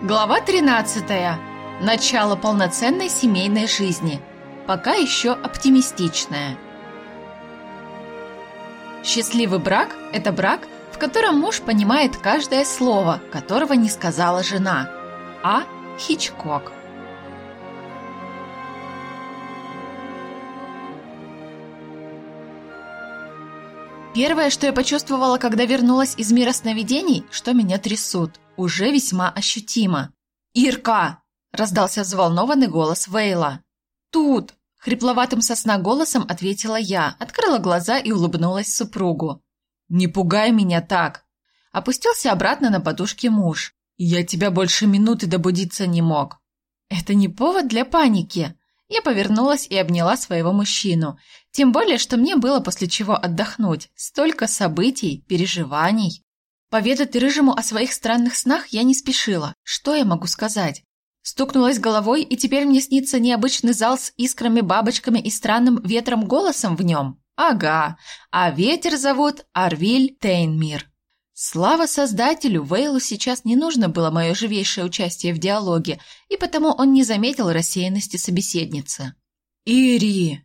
Глава 13. Начало полноценной семейной жизни. Пока еще оптимистичная. Счастливый брак – это брак, в котором муж понимает каждое слово, которого не сказала жена. А. Хичкок. Первое, что я почувствовала, когда вернулась из мира сновидений, что меня трясут – уже весьма ощутимо. «Ирка!» – раздался взволнованный голос Вейла. «Тут!» – хрипловатым сосна голосом ответила я, открыла глаза и улыбнулась супругу. «Не пугай меня так!» Опустился обратно на подушке муж. «Я тебя больше минуты добудиться не мог». «Это не повод для паники!» Я повернулась и обняла своего мужчину. Тем более, что мне было после чего отдохнуть. Столько событий, переживаний. Поведать Рыжему о своих странных снах я не спешила. Что я могу сказать? Стукнулась головой, и теперь мне снится необычный зал с искрами, бабочками и странным ветром голосом в нем. Ага, а ветер зовут Арвиль Тейнмир. Слава создателю, Вейлу сейчас не нужно было мое живейшее участие в диалоге, и потому он не заметил рассеянности собеседницы. «Ири!»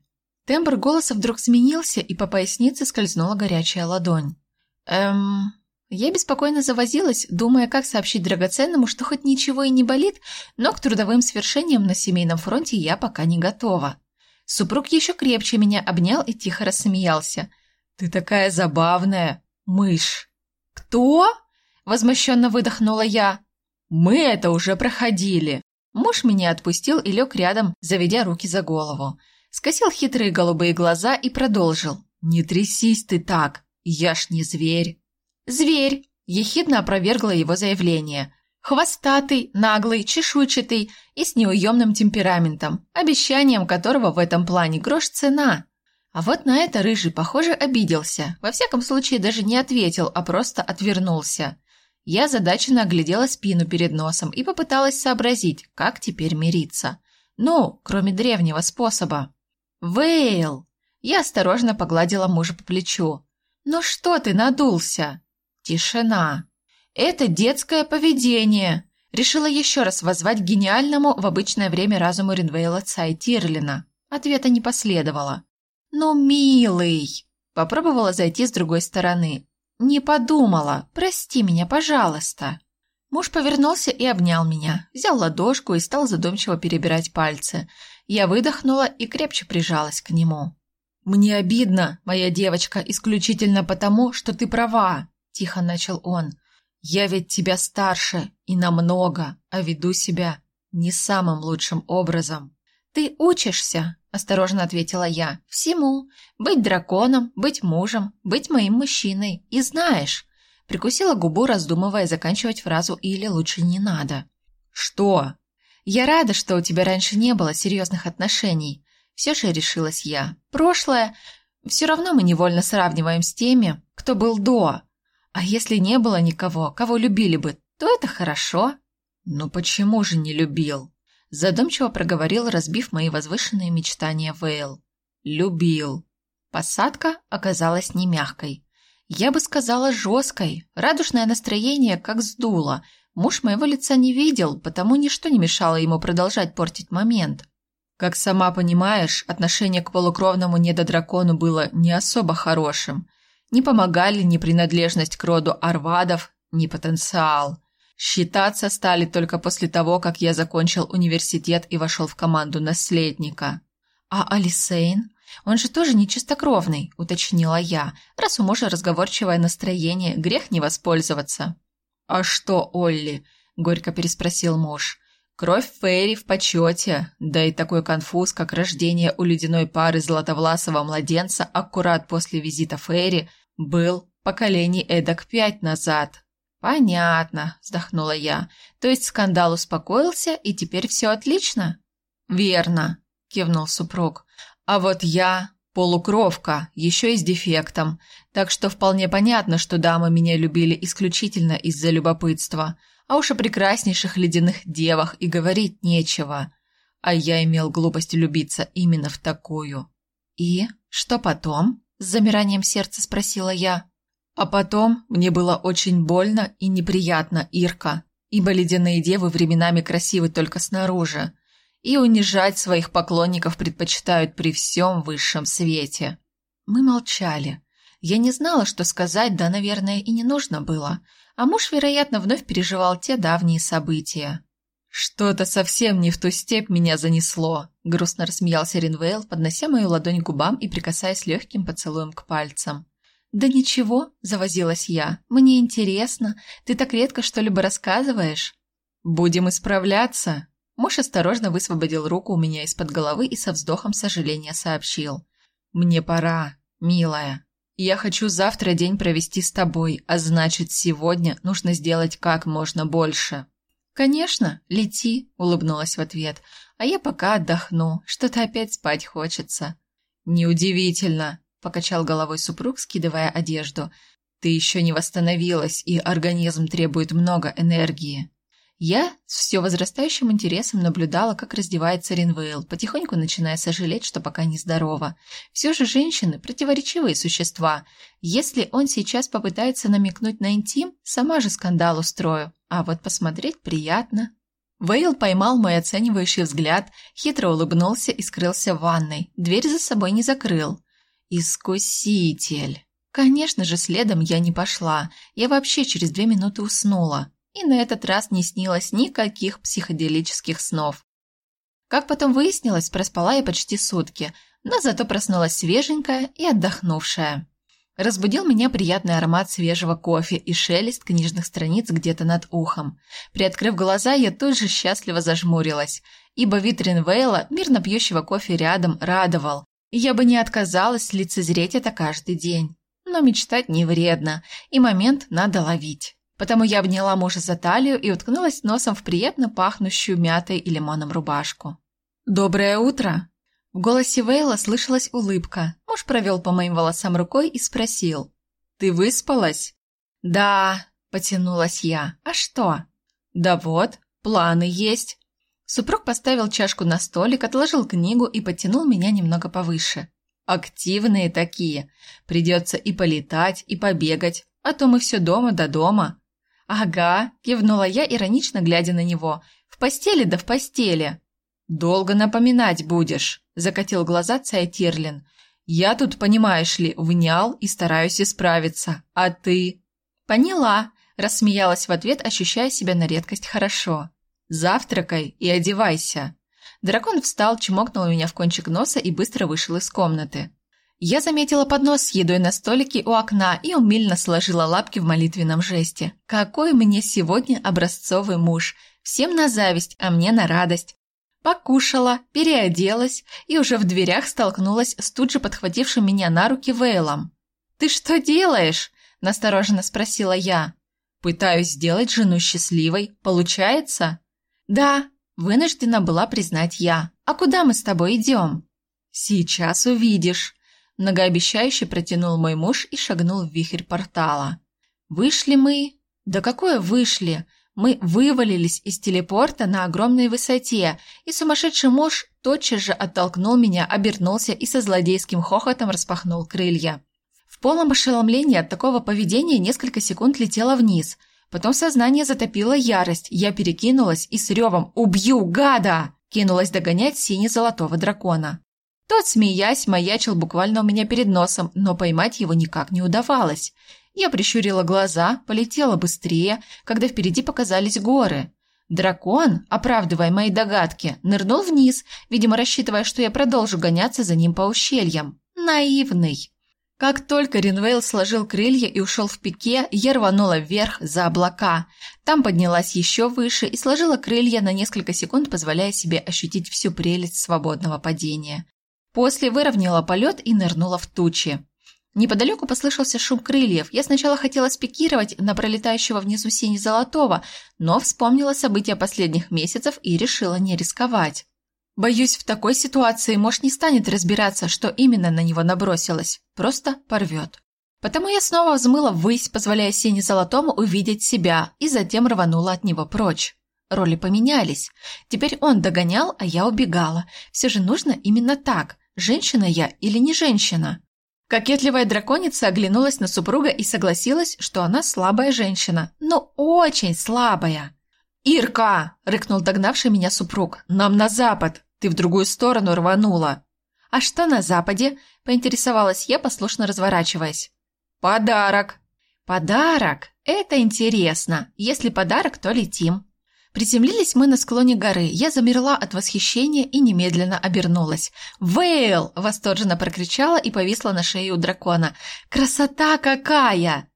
Тембр голоса вдруг сменился, и по пояснице скользнула горячая ладонь. «Эм...» Я беспокойно завозилась, думая, как сообщить драгоценному, что хоть ничего и не болит, но к трудовым свершениям на семейном фронте я пока не готова. Супруг еще крепче меня обнял и тихо рассмеялся. «Ты такая забавная, мышь!» «Кто?» – возмущенно выдохнула я. «Мы это уже проходили!» Муж меня отпустил и лег рядом, заведя руки за голову. Скосил хитрые голубые глаза и продолжил. «Не трясись ты так, я ж не зверь!» «Зверь!» – ехидно опровергла его заявление. «Хвостатый, наглый, чешуйчатый и с неуемным темпераментом, обещанием которого в этом плане грош цена». А вот на это Рыжий, похоже, обиделся. Во всяком случае, даже не ответил, а просто отвернулся. Я задаченно оглядела спину перед носом и попыталась сообразить, как теперь мириться. Ну, кроме древнего способа. «Вейл!» Я осторожно погладила мужа по плечу. «Ну что ты надулся?» Тишина. Это детское поведение. Решила еще раз воззвать гениальному в обычное время разуму Ринвейла Цай Тирлина. Ответа не последовало. «Ну, милый!» Попробовала зайти с другой стороны. «Не подумала. Прости меня, пожалуйста». Муж повернулся и обнял меня, взял ладошку и стал задумчиво перебирать пальцы. Я выдохнула и крепче прижалась к нему. «Мне обидно, моя девочка, исключительно потому, что ты права тихо начал он. Я ведь тебя старше и намного, а веду себя не самым лучшим образом. Ты учишься, осторожно ответила я. Всему: быть драконом, быть мужем, быть моим мужчиной. И знаешь, прикусила губу, раздумывая заканчивать фразу или лучше не надо. Что? Я рада, что у тебя раньше не было серьезных отношений. Все же решилась я. Прошлое все равно мы невольно сравниваем с теми, кто был до. А если не было никого, кого любили бы, то это хорошо. Ну почему же не любил? Задумчиво проговорил, разбив мои возвышенные мечтания Вейл. Любил. Посадка оказалась не мягкой. Я бы сказала жесткой. Радужное настроение как сдуло. Муж моего лица не видел, потому ничто не мешало ему продолжать портить момент. Как сама понимаешь, отношение к полукровному недодракону было не особо хорошим. Не помогали ни принадлежность к роду Арвадов, ни потенциал. Считаться стали только после того, как я закончил университет и вошел в команду наследника. А Алисейн? Он же тоже не чистокровный, уточнила я. Раз у мужа разговорчивое настроение, грех не воспользоваться. А что, Олли? горько переспросил муж. Кровь Фейри в почете, да и такой конфуз, как рождение у ледяной пары златовласого младенца аккурат после визита Фейри – был поколений эдак пять назад. Понятно, вздохнула я. То есть скандал успокоился, и теперь все отлично? Верно, кивнул супруг. А вот я полукровка, еще и с дефектом. Так что вполне понятно, что дамы меня любили исключительно из-за любопытства. А уж о прекраснейших ледяных девах и говорить нечего. А я имел глупость влюбиться именно в такую. И что потом? С замиранием сердца спросила я. А потом мне было очень больно и неприятно, Ирка. ибо ледяные девы временами красивы только снаружи, и унижать своих поклонников предпочитают при всем высшем свете. Мы молчали. Я не знала, что сказать, да, наверное, и не нужно было, а муж, вероятно, вновь переживал те давние события. «Что-то совсем не в ту степь меня занесло», – грустно рассмеялся Ринвейл, поднося мою ладонь к губам и прикасаясь легким поцелуем к пальцам. «Да ничего», – завозилась я, – «мне интересно. Ты так редко что-либо рассказываешь». «Будем исправляться». Муж осторожно высвободил руку у меня из-под головы и со вздохом сожаления сообщил. «Мне пора, милая. Я хочу завтра день провести с тобой, а значит, сегодня нужно сделать как можно больше». «Конечно, лети», – улыбнулась в ответ. «А я пока отдохну, что-то опять спать хочется». «Неудивительно», – покачал головой супруг, скидывая одежду. «Ты еще не восстановилась, и организм требует много энергии». Я с все возрастающим интересом наблюдала, как раздевается Ринвейл, потихоньку начиная сожалеть, что пока не здорова. Все же женщины – противоречивые существа. Если он сейчас попытается намекнуть на интим, сама же скандал устрою. А вот посмотреть приятно. Вейл поймал мой оценивающий взгляд, хитро улыбнулся и скрылся в ванной. Дверь за собой не закрыл. Искуситель. Конечно же, следом я не пошла. Я вообще через две минуты уснула и на этот раз не снилось никаких психоделических снов. Как потом выяснилось, проспала я почти сутки, но зато проснулась свеженькая и отдохнувшая. Разбудил меня приятный аромат свежего кофе и шелест книжных страниц где-то над ухом. Приоткрыв глаза, я тут же счастливо зажмурилась, ибо вид Ринвейла, мирно пьющего кофе рядом, радовал, и я бы не отказалась лицезреть это каждый день. Но мечтать не вредно, и момент надо ловить. Потому я обняла мужа за талию и уткнулась носом в приятно пахнущую мятой и лимоном рубашку. «Доброе утро!» В голосе Вейла слышалась улыбка. Муж провел по моим волосам рукой и спросил. «Ты выспалась?» «Да», – потянулась я. «А что?» «Да вот, планы есть». Супруг поставил чашку на столик, отложил книгу и подтянул меня немного повыше. «Активные такие. Придется и полетать, и побегать, а то мы все дома до дома». «Ага», – кивнула я, иронично глядя на него. «В постели да в постели». «Долго напоминать будешь», – закатил глаза царь Тирлин. «Я тут, понимаешь ли, внял и стараюсь исправиться. А ты?» «Поняла», – рассмеялась в ответ, ощущая себя на редкость хорошо. «Завтракай и одевайся». Дракон встал, чмокнул меня в кончик носа и быстро вышел из комнаты. Я заметила поднос с едой на столике у окна и умильно сложила лапки в молитвенном жесте. Какой мне сегодня образцовый муж. Всем на зависть, а мне на радость. Покушала, переоделась и уже в дверях столкнулась с тут же подхватившим меня на руки Вейлом. «Ты что делаешь?» – настороженно спросила я. «Пытаюсь сделать жену счастливой. Получается?» «Да», – вынуждена была признать я. «А куда мы с тобой идем?» «Сейчас увидишь», Многообещающе протянул мой муж и шагнул в вихрь портала. Вышли мы... Да какое вышли? Мы вывалились из телепорта на огромной высоте, и сумасшедший муж тотчас же оттолкнул меня, обернулся и со злодейским хохотом распахнул крылья. В полном ошеломлении от такого поведения несколько секунд летела вниз. Потом сознание затопило ярость, я перекинулась и с ревом «Убью, гада!» кинулась догонять сине-золотого дракона. Тот, смеясь, маячил буквально у меня перед носом, но поймать его никак не удавалось. Я прищурила глаза, полетела быстрее, когда впереди показались горы. Дракон, оправдывая мои догадки, нырнул вниз, видимо, рассчитывая, что я продолжу гоняться за ним по ущельям. Наивный. Как только Ринвейл сложил крылья и ушел в пике, я рванула вверх за облака. Там поднялась еще выше и сложила крылья на несколько секунд, позволяя себе ощутить всю прелесть свободного падения. После выровняла полет и нырнула в тучи. Неподалеку послышался шум крыльев. Я сначала хотела спикировать на пролетающего внизу сине золотого, но вспомнила события последних месяцев и решила не рисковать. Боюсь, в такой ситуации муж не станет разбираться, что именно на него набросилось. Просто порвет. Потому я снова взмыла ввысь, позволяя сине золотому увидеть себя, и затем рванула от него прочь. Роли поменялись. Теперь он догонял, а я убегала. Все же нужно именно так женщина я или не женщина. Кокетливая драконица оглянулась на супруга и согласилась, что она слабая женщина, но очень слабая. «Ирка!» – рыкнул догнавший меня супруг. «Нам на запад! Ты в другую сторону рванула!» «А что на западе?» – поинтересовалась я, послушно разворачиваясь. «Подарок!» «Подарок? Это интересно. Если подарок, то летим». Приземлились мы на склоне горы. Я замерла от восхищения и немедленно обернулась. «Вейл!» – восторженно прокричала и повисла на шее у дракона. «Красота какая!»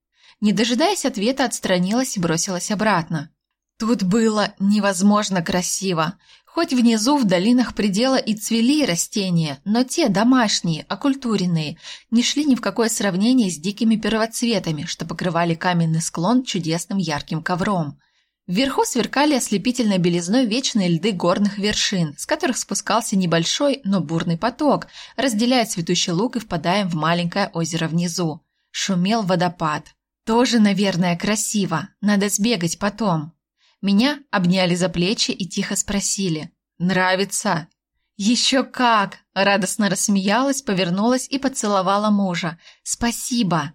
Не дожидаясь ответа, отстранилась и бросилась обратно. Тут было невозможно красиво. Хоть внизу в долинах предела и цвели растения, но те домашние, окультуренные, не шли ни в какое сравнение с дикими первоцветами, что покрывали каменный склон чудесным ярким ковром. Вверху сверкали ослепительной белизной вечные льды горных вершин, с которых спускался небольшой, но бурный поток, разделяя цветущий луг и впадая в маленькое озеро внизу. Шумел водопад. Тоже, наверное, красиво. Надо сбегать потом. Меня обняли за плечи и тихо спросили. «Нравится?» «Еще как!» – радостно рассмеялась, повернулась и поцеловала мужа. «Спасибо!»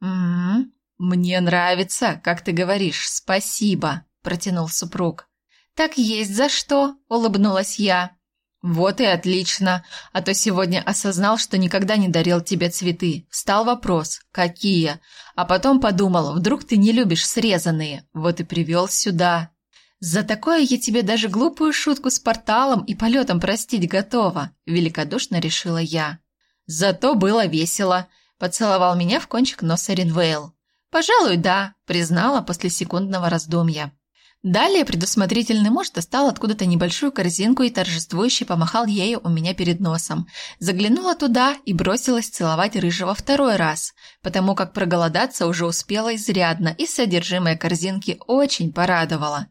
«М-м, мне нравится, как ты говоришь, спасибо!» – протянул супруг. «Так есть за что!» – улыбнулась я. «Вот и отлично, а то сегодня осознал, что никогда не дарил тебе цветы. Встал вопрос, какие? А потом подумал, вдруг ты не любишь срезанные, вот и привел сюда». «За такое я тебе даже глупую шутку с порталом и полетом простить готова», – великодушно решила я. «Зато было весело», – поцеловал меня в кончик носа Ринвейл. «Пожалуй, да», – признала после секундного раздумья. Далее предусмотрительный муж достал откуда-то небольшую корзинку и торжествующе помахал ею у меня перед носом. Заглянула туда и бросилась целовать рыжего второй раз, потому как проголодаться уже успела изрядно, и содержимое корзинки очень порадовало.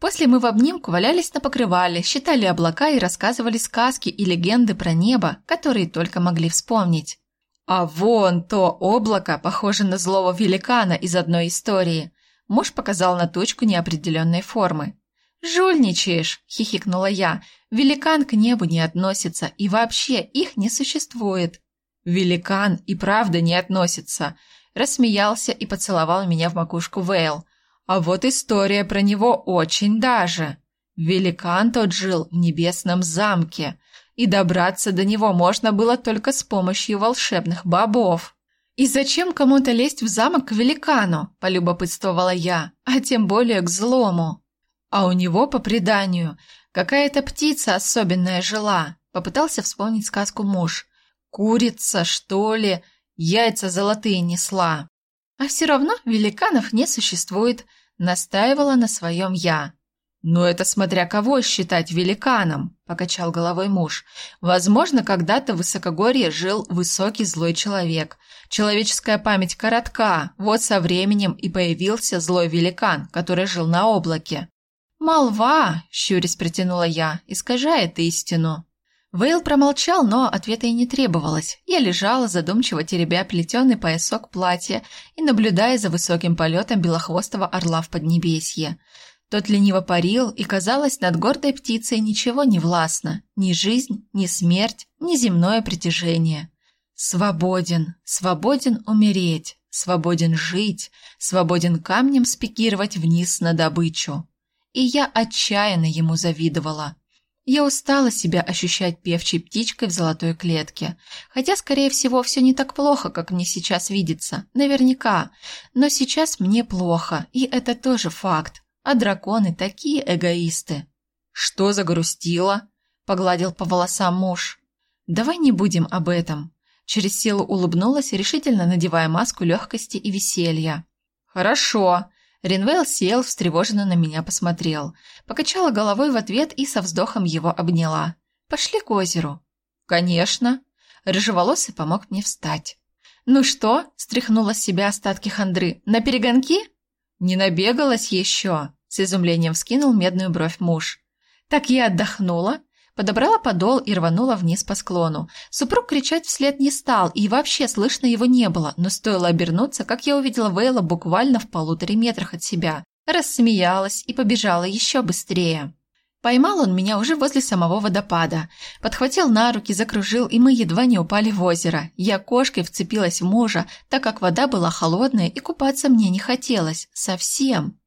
После мы в обнимку валялись на покрывале, считали облака и рассказывали сказки и легенды про небо, которые только могли вспомнить. А вон то облако, похоже на злого великана из одной истории – Муж показал на точку неопределенной формы. «Жульничаешь!» – хихикнула я. «Великан к небу не относится, и вообще их не существует». «Великан и правда не относится!» – рассмеялся и поцеловал меня в макушку Вейл. «А вот история про него очень даже!» Великан тот жил в небесном замке, и добраться до него можно было только с помощью волшебных бобов. «И зачем кому-то лезть в замок к великану?» – полюбопытствовала я, а тем более к злому. А у него, по преданию, какая-то птица особенная жила. Попытался вспомнить сказку муж. Курица, что ли, яйца золотые несла. А все равно великанов не существует, настаивала на своем я. «Ну это смотря кого считать великаном», – покачал головой муж. «Возможно, когда-то в Высокогорье жил высокий злой человек. Человеческая память коротка, вот со временем и появился злой великан, который жил на облаке». «Молва!» – щурясь протянула я, искажает истину. Вейл промолчал, но ответа и не требовалось. Я лежала, задумчиво теребя плетеный поясок платья и наблюдая за высоким полетом белохвостого орла в Поднебесье. Тот лениво парил, и, казалось, над гордой птицей ничего не властно. Ни жизнь, ни смерть, ни земное притяжение. Свободен, свободен умереть, свободен жить, свободен камнем спикировать вниз на добычу. И я отчаянно ему завидовала. Я устала себя ощущать певчей птичкой в золотой клетке. Хотя, скорее всего, все не так плохо, как мне сейчас видится. Наверняка. Но сейчас мне плохо, и это тоже факт а драконы такие эгоисты. Что загрустило? Погладил по волосам муж. Давай не будем об этом. Через силу улыбнулась, решительно надевая маску легкости и веселья. Хорошо. Ринвейл сел, встревоженно на меня посмотрел. Покачала головой в ответ и со вздохом его обняла. «Пошли к озеру». «Конечно». Рыжеволосый помог мне встать. «Ну что?» – стряхнула с себя остатки хандры. «На перегонки?» «Не набегалась еще?» С изумлением вскинул медную бровь муж. Так я отдохнула, подобрала подол и рванула вниз по склону. Супруг кричать вслед не стал, и вообще слышно его не было, но стоило обернуться, как я увидела Вейла буквально в полуторе метрах от себя. Рассмеялась и побежала еще быстрее. Поймал он меня уже возле самого водопада. Подхватил на руки, закружил, и мы едва не упали в озеро. Я кошкой вцепилась в мужа, так как вода была холодная и купаться мне не хотелось. Совсем.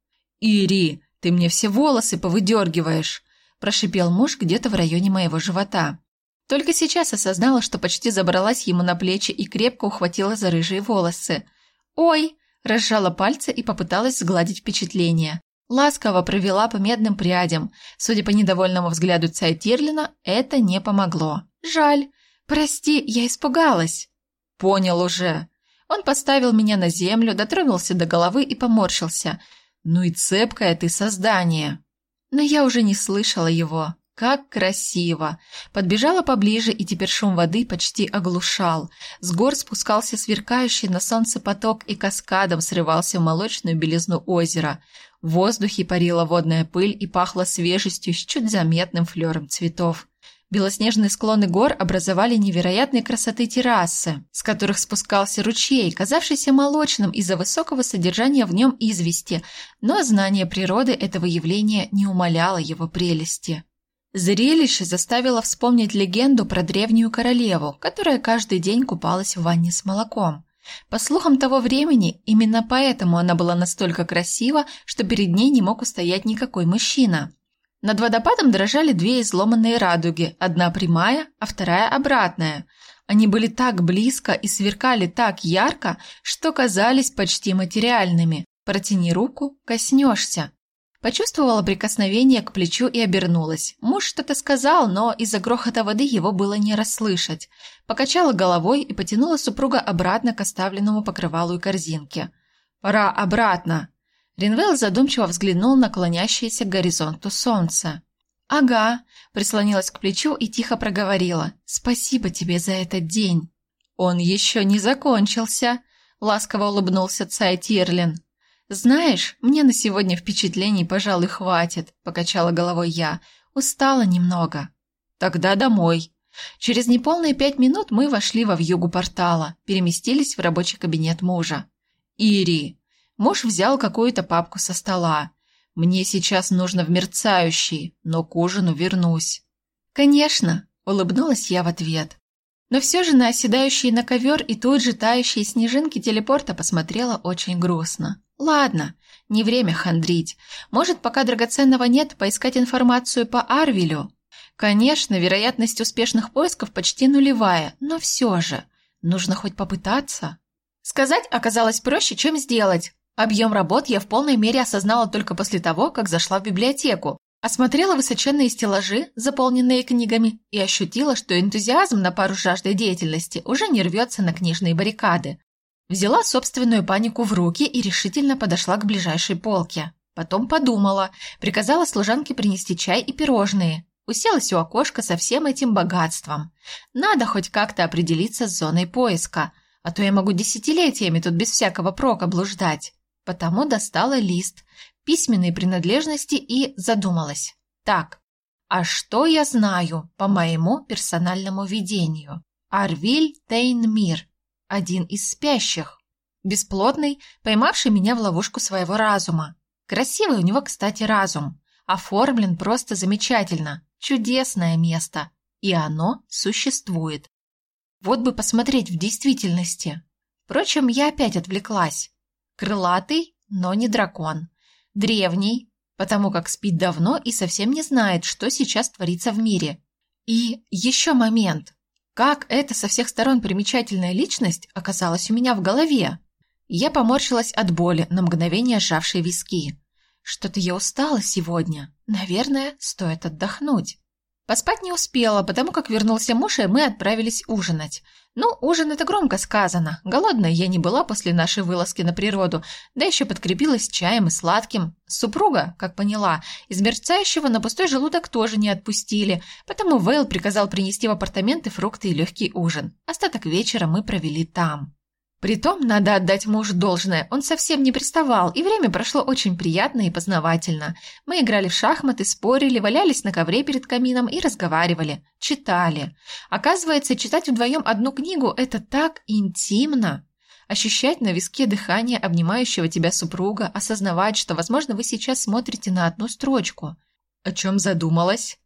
«Ири, «Ты мне все волосы повыдергиваешь», – прошипел муж где-то в районе моего живота. Только сейчас осознала, что почти забралась ему на плечи и крепко ухватила за рыжие волосы. «Ой!» – разжала пальцы и попыталась сгладить впечатление. Ласково провела по медным прядям. Судя по недовольному взгляду Цайтирлина, это не помогло. «Жаль. Прости, я испугалась». «Понял уже». Он поставил меня на землю, дотронулся до головы и поморщился – «Ну и цепкое ты создание!» Но я уже не слышала его. Как красиво! Подбежала поближе, и теперь шум воды почти оглушал. С гор спускался сверкающий на солнце поток и каскадом срывался в молочную белизну озера. В воздухе парила водная пыль и пахло свежестью с чуть заметным флером цветов. Белоснежные склоны гор образовали невероятной красоты террасы, с которых спускался ручей, казавшийся молочным из-за высокого содержания в нем извести, но знание природы этого явления не умаляло его прелести. Зрелище заставило вспомнить легенду про древнюю королеву, которая каждый день купалась в ванне с молоком. По слухам того времени, именно поэтому она была настолько красива, что перед ней не мог устоять никакой мужчина. Над водопадом дрожали две изломанные радуги, одна прямая, а вторая обратная. Они были так близко и сверкали так ярко, что казались почти материальными. Протяни руку, коснешься. Почувствовала прикосновение к плечу и обернулась. Муж что-то сказал, но из-за грохота воды его было не расслышать. Покачала головой и потянула супруга обратно к оставленному покрывалу и корзинке. «Пора обратно!» Ринвелл задумчиво взглянул на клонящееся к горизонту солнце. «Ага», – прислонилась к плечу и тихо проговорила. «Спасибо тебе за этот день». «Он еще не закончился», – ласково улыбнулся Цай Тирлин. «Знаешь, мне на сегодня впечатлений, пожалуй, хватит», – покачала головой я. «Устала немного». «Тогда домой». Через неполные пять минут мы вошли во вьюгу портала, переместились в рабочий кабинет мужа. «Ири, Муж взял какую-то папку со стола. «Мне сейчас нужно в мерцающий, но к ужину вернусь». «Конечно», — улыбнулась я в ответ. Но все же на оседающие на ковер и тут же тающие снежинки телепорта посмотрела очень грустно. «Ладно, не время хандрить. Может, пока драгоценного нет, поискать информацию по Арвилю?» Конечно, вероятность успешных поисков почти нулевая, но все же, нужно хоть попытаться. Сказать оказалось проще, чем сделать. Объем работ я в полной мере осознала только после того, как зашла в библиотеку, осмотрела высоченные стеллажи, заполненные книгами, и ощутила, что энтузиазм на пару с жаждой деятельности уже не рвется на книжные баррикады. Взяла собственную панику в руки и решительно подошла к ближайшей полке. Потом подумала, приказала служанке принести чай и пирожные. Уселась у окошка со всем этим богатством. Надо хоть как-то определиться с зоной поиска, а то я могу десятилетиями тут без всякого прока блуждать. Потому достала лист, письменные принадлежности и задумалась. Так, а что я знаю по моему персональному видению? Арвиль Тейнмир, один из спящих. Бесплотный, поймавший меня в ловушку своего разума. Красивый у него, кстати, разум. Оформлен просто замечательно. Чудесное место. И оно существует. Вот бы посмотреть в действительности. Впрочем, я опять отвлеклась. Крылатый, но не дракон. Древний, потому как спит давно и совсем не знает, что сейчас творится в мире. И еще момент. Как эта со всех сторон примечательная личность оказалась у меня в голове? Я поморщилась от боли, на мгновение сжавшей виски. Что-то я устала сегодня. Наверное, стоит отдохнуть. Поспать не успела, потому как вернулся муж, и мы отправились ужинать. Ну, ужин это громко сказано. Голодная я не была после нашей вылазки на природу, да еще подкрепилась чаем и сладким. Супруга, как поняла, из мерцающего на пустой желудок тоже не отпустили, потому Вейл приказал принести в апартаменты фрукты и легкий ужин. Остаток вечера мы провели там. Притом, надо отдать мужу должное, он совсем не приставал, и время прошло очень приятно и познавательно. Мы играли в шахматы, спорили, валялись на ковре перед камином и разговаривали, читали. Оказывается, читать вдвоем одну книгу – это так интимно. Ощущать на виске дыхание обнимающего тебя супруга, осознавать, что, возможно, вы сейчас смотрите на одну строчку. О чем задумалась?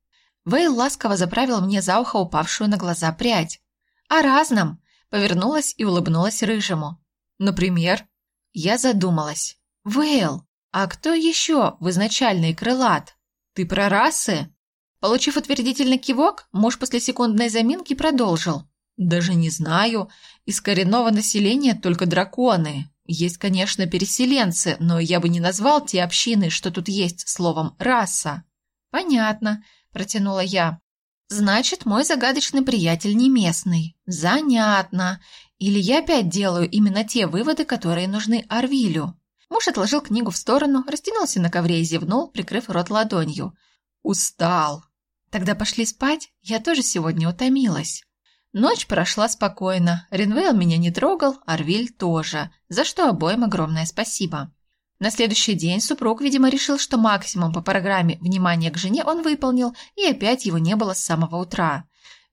Вейл ласково заправил мне за ухо упавшую на глаза прядь. О разном. Повернулась и улыбнулась рыжему. «Например?» Я задумалась. «Вейл, «А кто еще в изначальный крылат? Ты про расы?» Получив утвердительный кивок, муж после секундной заминки продолжил. «Даже не знаю. Из коренного населения только драконы. Есть, конечно, переселенцы, но я бы не назвал те общины, что тут есть, словом «раса». «Понятно», – протянула я. «Значит, мой загадочный приятель не местный. Занятно. Или я опять делаю именно те выводы, которые нужны Арвилю?» Муж отложил книгу в сторону, растянулся на ковре и зевнул, прикрыв рот ладонью. «Устал». «Тогда пошли спать. Я тоже сегодня утомилась». Ночь прошла спокойно. Ренвейл меня не трогал, Арвиль тоже, за что обоим огромное спасибо. На следующий день супруг, видимо, решил, что максимум по программе внимания к жене он выполнил, и опять его не было с самого утра.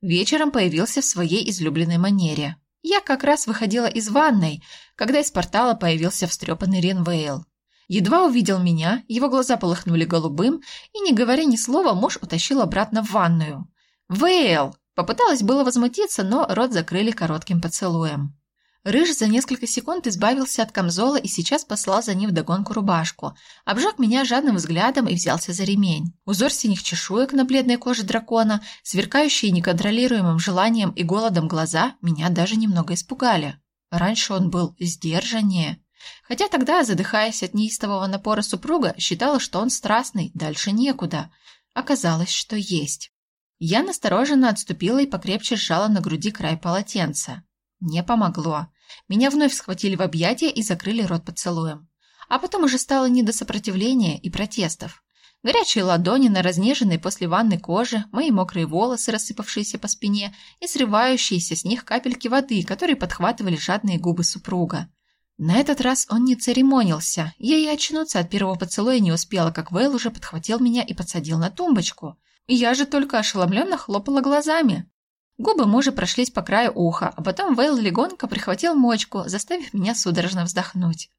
Вечером появился в своей излюбленной манере. Я как раз выходила из ванной, когда из портала появился встрепанный Ренвейл. Едва увидел меня, его глаза полыхнули голубым, и, не говоря ни слова, муж утащил обратно в ванную. «Вейл!» Попыталась было возмутиться, но рот закрыли коротким поцелуем. Рыж за несколько секунд избавился от камзола и сейчас послал за ним вдогонку рубашку. Обжег меня жадным взглядом и взялся за ремень. Узор синих чешуек на бледной коже дракона, сверкающие неконтролируемым желанием и голодом глаза, меня даже немного испугали. Раньше он был сдержаннее. Хотя тогда, задыхаясь от неистового напора супруга, считала, что он страстный, дальше некуда. Оказалось, что есть. Я настороженно отступила и покрепче сжала на груди край полотенца. Не помогло. Меня вновь схватили в объятия и закрыли рот поцелуем. А потом уже стало не до сопротивления и протестов. Горячие ладони на разнеженной после ванны коже, мои мокрые волосы, рассыпавшиеся по спине, и срывающиеся с них капельки воды, которые подхватывали жадные губы супруга. На этот раз он не церемонился. Я и очнуться от первого поцелуя не успела, как Вейл уже подхватил меня и подсадил на тумбочку. Я же только ошеломленно хлопала глазами. Губы мужа прошлись по краю уха, а потом Вейл легонько прихватил мочку, заставив меня судорожно вздохнуть.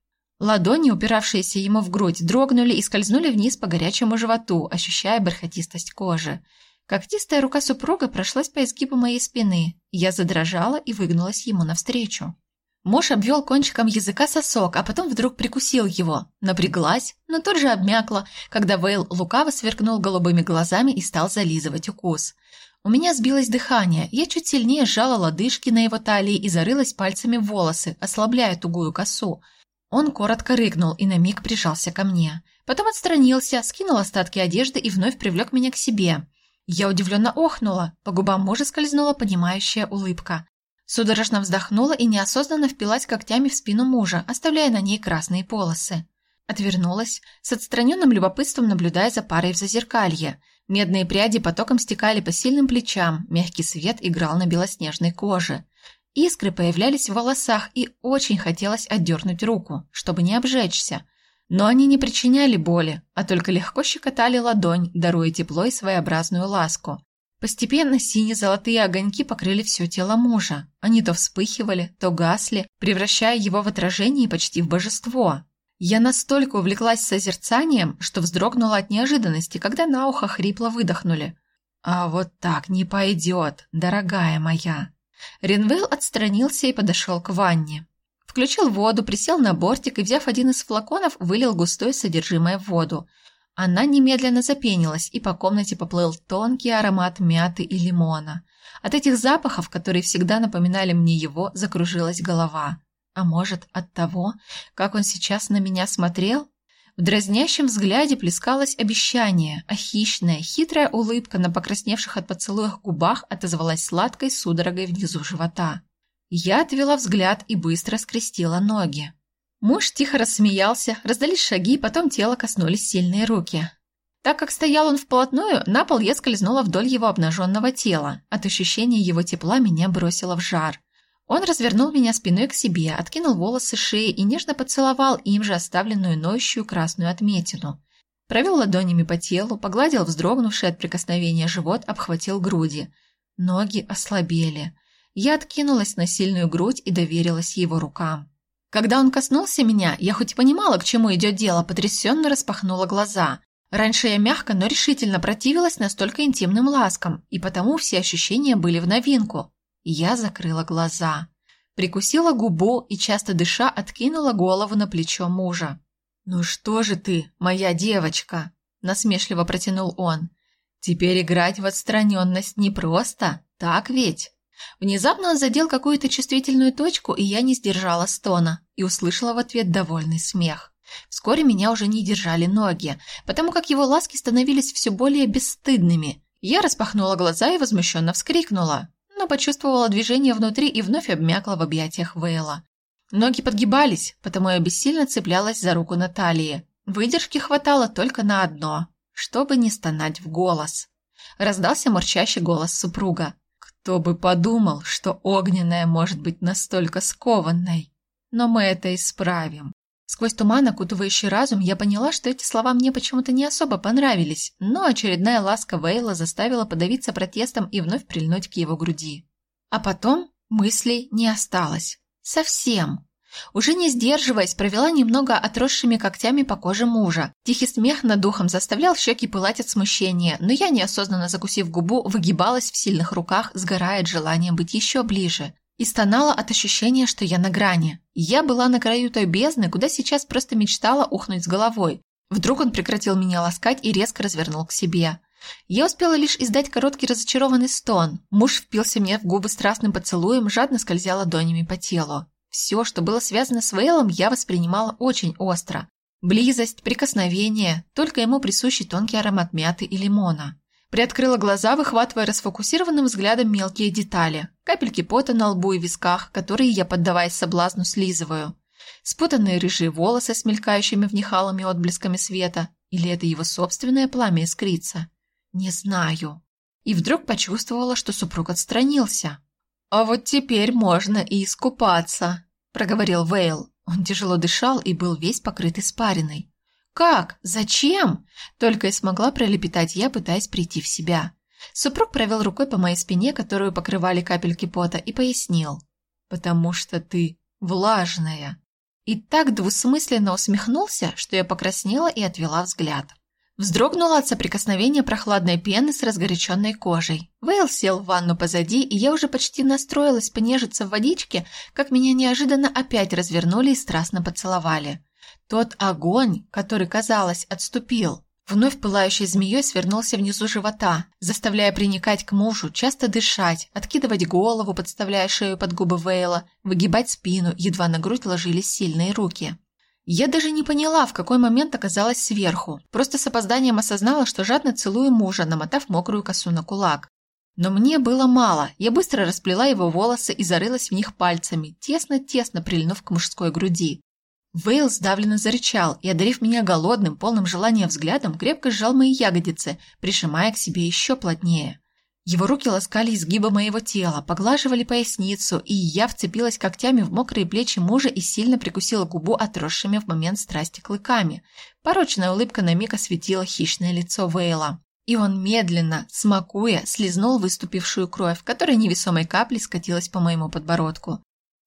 Ладони, упиравшиеся ему в грудь, дрогнули и скользнули вниз по горячему животу, ощущая бархатистость кожи. Когтистая рука супруга прошлась по изгибу моей спины. Я задрожала и выгнулась ему навстречу. Муж обвел кончиком языка сосок, а потом вдруг прикусил его. Напряглась, но тут же обмякла, когда Вейл лукаво сверкнул голубыми глазами и стал зализывать укус. У меня сбилось дыхание, я чуть сильнее сжала лодыжки на его талии и зарылась пальцами в волосы, ослабляя тугую косу. Он коротко рыгнул и на миг прижался ко мне. Потом отстранился, скинул остатки одежды и вновь привлек меня к себе. Я удивленно охнула, по губам мужа скользнула понимающая улыбка. Судорожно вздохнула и неосознанно впилась когтями в спину мужа, оставляя на ней красные полосы. Отвернулась, с отстраненным любопытством наблюдая за парой в зазеркалье. Медные пряди потоком стекали по сильным плечам, мягкий свет играл на белоснежной коже. Искры появлялись в волосах, и очень хотелось отдернуть руку, чтобы не обжечься. Но они не причиняли боли, а только легко щекотали ладонь, даруя тепло и своеобразную ласку. Постепенно сине-золотые огоньки покрыли все тело мужа. Они то вспыхивали, то гасли, превращая его в отражение почти в божество. Я настолько увлеклась созерцанием, что вздрогнула от неожиданности, когда на ухо хрипло выдохнули. «А вот так не пойдет, дорогая моя!» Ренвейл отстранился и подошел к ванне. Включил воду, присел на бортик и, взяв один из флаконов, вылил густое содержимое в воду – она немедленно запенилась, и по комнате поплыл тонкий аромат мяты и лимона. От этих запахов, которые всегда напоминали мне его, закружилась голова. А может, от того, как он сейчас на меня смотрел? В дразнящем взгляде плескалось обещание, а хищная, хитрая улыбка на покрасневших от поцелуях губах отозвалась сладкой судорогой внизу живота. Я отвела взгляд и быстро скрестила ноги. Муж тихо рассмеялся, раздались шаги, потом тело коснулись сильные руки. Так как стоял он вплотную, на пол я скользнула вдоль его обнаженного тела. От ощущения его тепла меня бросило в жар. Он развернул меня спиной к себе, откинул волосы шеи и нежно поцеловал им же оставленную ноющую красную отметину. Провел ладонями по телу, погладил вздрогнувший от прикосновения живот, обхватил груди. Ноги ослабели. Я откинулась на сильную грудь и доверилась его рукам. Когда он коснулся меня, я хоть и понимала, к чему идет дело, потрясенно распахнула глаза. Раньше я мягко, но решительно противилась настолько интимным ласкам, и потому все ощущения были в новинку. Я закрыла глаза. Прикусила губу и, часто дыша, откинула голову на плечо мужа. «Ну что же ты, моя девочка?» – насмешливо протянул он. «Теперь играть в отстраненность непросто, так ведь?» Внезапно он задел какую-то чувствительную точку, и я не сдержала стона и услышала в ответ довольный смех. Вскоре меня уже не держали ноги, потому как его ласки становились все более бесстыдными. Я распахнула глаза и возмущенно вскрикнула, но почувствовала движение внутри и вновь обмякла в объятиях Вейла. Ноги подгибались, потому я бессильно цеплялась за руку Натальи. Выдержки хватало только на одно, чтобы не стонать в голос. Раздался мурчащий голос супруга. Кто бы подумал, что огненная может быть настолько скованной. Но мы это исправим. Сквозь туман, окутывающий разум, я поняла, что эти слова мне почему-то не особо понравились, но очередная ласка Вейла заставила подавиться протестом и вновь прильнуть к его груди. А потом мыслей не осталось. Совсем. Уже не сдерживаясь, провела немного отросшими когтями по коже мужа. Тихий смех над духом заставлял щеки пылать от смущения, но я, неосознанно закусив губу, выгибалась в сильных руках, сгорая от желания быть еще ближе. И стонала от ощущения, что я на грани. Я была на краю той бездны, куда сейчас просто мечтала ухнуть с головой. Вдруг он прекратил меня ласкать и резко развернул к себе. Я успела лишь издать короткий разочарованный стон. Муж впился мне в губы страстным поцелуем, жадно скользя ладонями по телу. Все, что было связано с Вейлом, я воспринимала очень остро. Близость, прикосновение, только ему присущий тонкий аромат мяты и лимона. Приоткрыла глаза, выхватывая расфокусированным взглядом мелкие детали. Капельки пота на лбу и висках, которые я, поддаваясь соблазну, слизываю. Спутанные рыжие волосы с мелькающими в них алыми отблесками света. Или это его собственное пламя искрится? Не знаю. И вдруг почувствовала, что супруг отстранился. «А вот теперь можно и искупаться», – проговорил Вейл. Он тяжело дышал и был весь покрыт испариной. «Как? Зачем?» – только и смогла пролепетать я, пытаясь прийти в себя. Супруг провел рукой по моей спине, которую покрывали капельки пота, и пояснил. «Потому что ты влажная». И так двусмысленно усмехнулся, что я покраснела и отвела взгляд. Вздрогнула от соприкосновения прохладной пены с разгоряченной кожей. Вейл сел в ванну позади, и я уже почти настроилась понежиться в водичке, как меня неожиданно опять развернули и страстно поцеловали. Тот огонь, который, казалось, отступил, вновь пылающей змеей свернулся внизу живота, заставляя приникать к мужу, часто дышать, откидывать голову, подставляя шею под губы Вейла, выгибать спину, едва на грудь ложились сильные руки. Я даже не поняла, в какой момент оказалась сверху, просто с опозданием осознала, что жадно целую мужа, намотав мокрую косу на кулак. Но мне было мало, я быстро расплела его волосы и зарылась в них пальцами, тесно-тесно прильнув к мужской груди. Вейл сдавленно зарычал и, одарив меня голодным, полным желания взглядом, крепко сжал мои ягодицы, прижимая к себе еще плотнее. Его руки ласкали изгибы моего тела, поглаживали поясницу, и я вцепилась когтями в мокрые плечи мужа и сильно прикусила губу отросшими в момент страсти клыками. Порочная улыбка на миг осветила хищное лицо Вейла. И он медленно, смакуя, слезнул выступившую кровь, которая невесомой каплей скатилась по моему подбородку.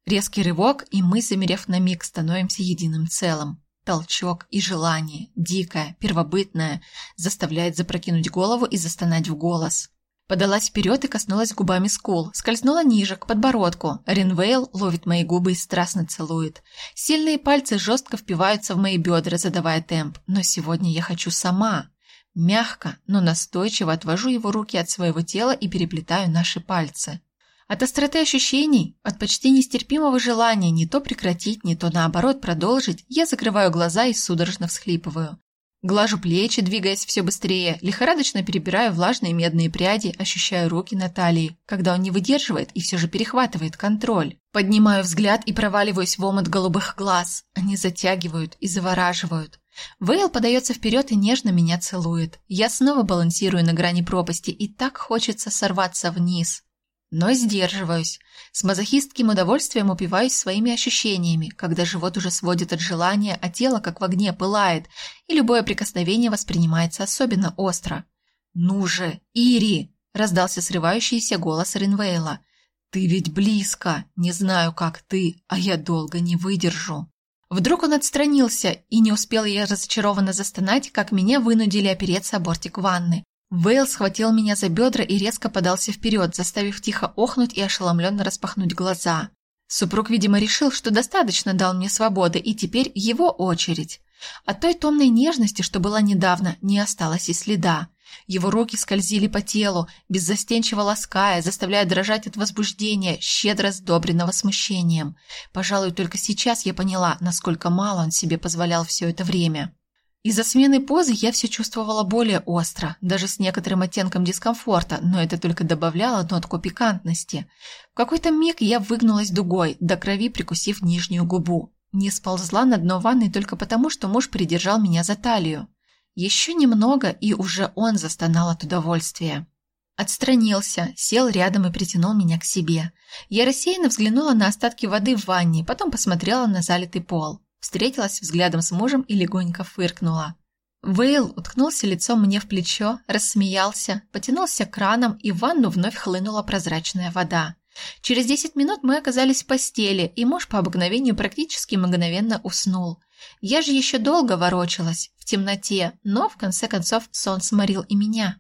Резкий рывок, и мы, замерев на миг, становимся единым целым. Толчок и желание, дикое, первобытное, заставляет запрокинуть голову и застонать в голос. Подалась вперед и коснулась губами скул, скользнула ниже, к подбородку. Ринвейл ловит мои губы и страстно целует. Сильные пальцы жестко впиваются в мои бедра, задавая темп. Но сегодня я хочу сама. Мягко, но настойчиво отвожу его руки от своего тела и переплетаю наши пальцы. От остроты ощущений, от почти нестерпимого желания не то прекратить, не то наоборот продолжить, я закрываю глаза и судорожно всхлипываю. Глажу плечи, двигаясь все быстрее, лихорадочно перебираю влажные медные пряди, ощущаю руки на талии, когда он не выдерживает и все же перехватывает контроль. Поднимаю взгляд и проваливаюсь в омут голубых глаз. Они затягивают и завораживают. Вейл подается вперед и нежно меня целует. Я снова балансирую на грани пропасти, и так хочется сорваться вниз. Но сдерживаюсь. С мазохистским удовольствием упиваюсь своими ощущениями, когда живот уже сводит от желания, а тело как в огне пылает, и любое прикосновение воспринимается особенно остро. «Ну же, Ири!» – раздался срывающийся голос Ринвейла. «Ты ведь близко! Не знаю, как ты, а я долго не выдержу!» Вдруг он отстранился, и не успел я разочарованно застонать, как меня вынудили опереться о бортик ванны. Вейл схватил меня за бедра и резко подался вперед, заставив тихо охнуть и ошеломленно распахнуть глаза. Супруг, видимо, решил, что достаточно дал мне свободы, и теперь его очередь. От той томной нежности, что была недавно, не осталось и следа. Его руки скользили по телу, беззастенчиво лаская, заставляя дрожать от возбуждения, щедро сдобренного смущением. Пожалуй, только сейчас я поняла, насколько мало он себе позволял все это время. Из-за смены позы я все чувствовала более остро, даже с некоторым оттенком дискомфорта, но это только добавляло нотку пикантности. В какой-то миг я выгнулась дугой, до крови прикусив нижнюю губу. Не сползла на дно ванны только потому, что муж придержал меня за талию. Еще немного, и уже он застонал от удовольствия. Отстранился, сел рядом и притянул меня к себе. Я рассеянно взглянула на остатки воды в ванне, потом посмотрела на залитый пол. Встретилась взглядом с мужем и легонько фыркнула. Вейл уткнулся лицом мне в плечо, рассмеялся, потянулся к кранам, и в ванну вновь хлынула прозрачная вода. Через десять минут мы оказались в постели, и муж по обыкновению практически мгновенно уснул. Я же еще долго ворочалась в темноте, но в конце концов сон сморил и меня.